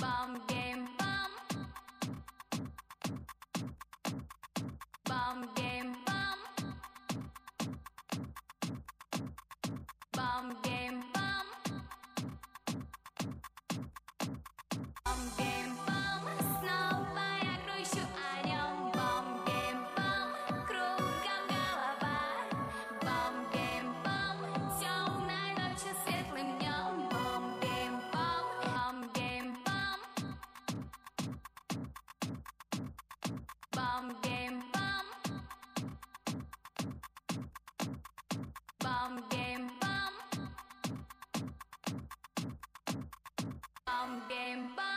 Bum game bum. Game game game Bum game bum. Bum game bum. Bum game bum.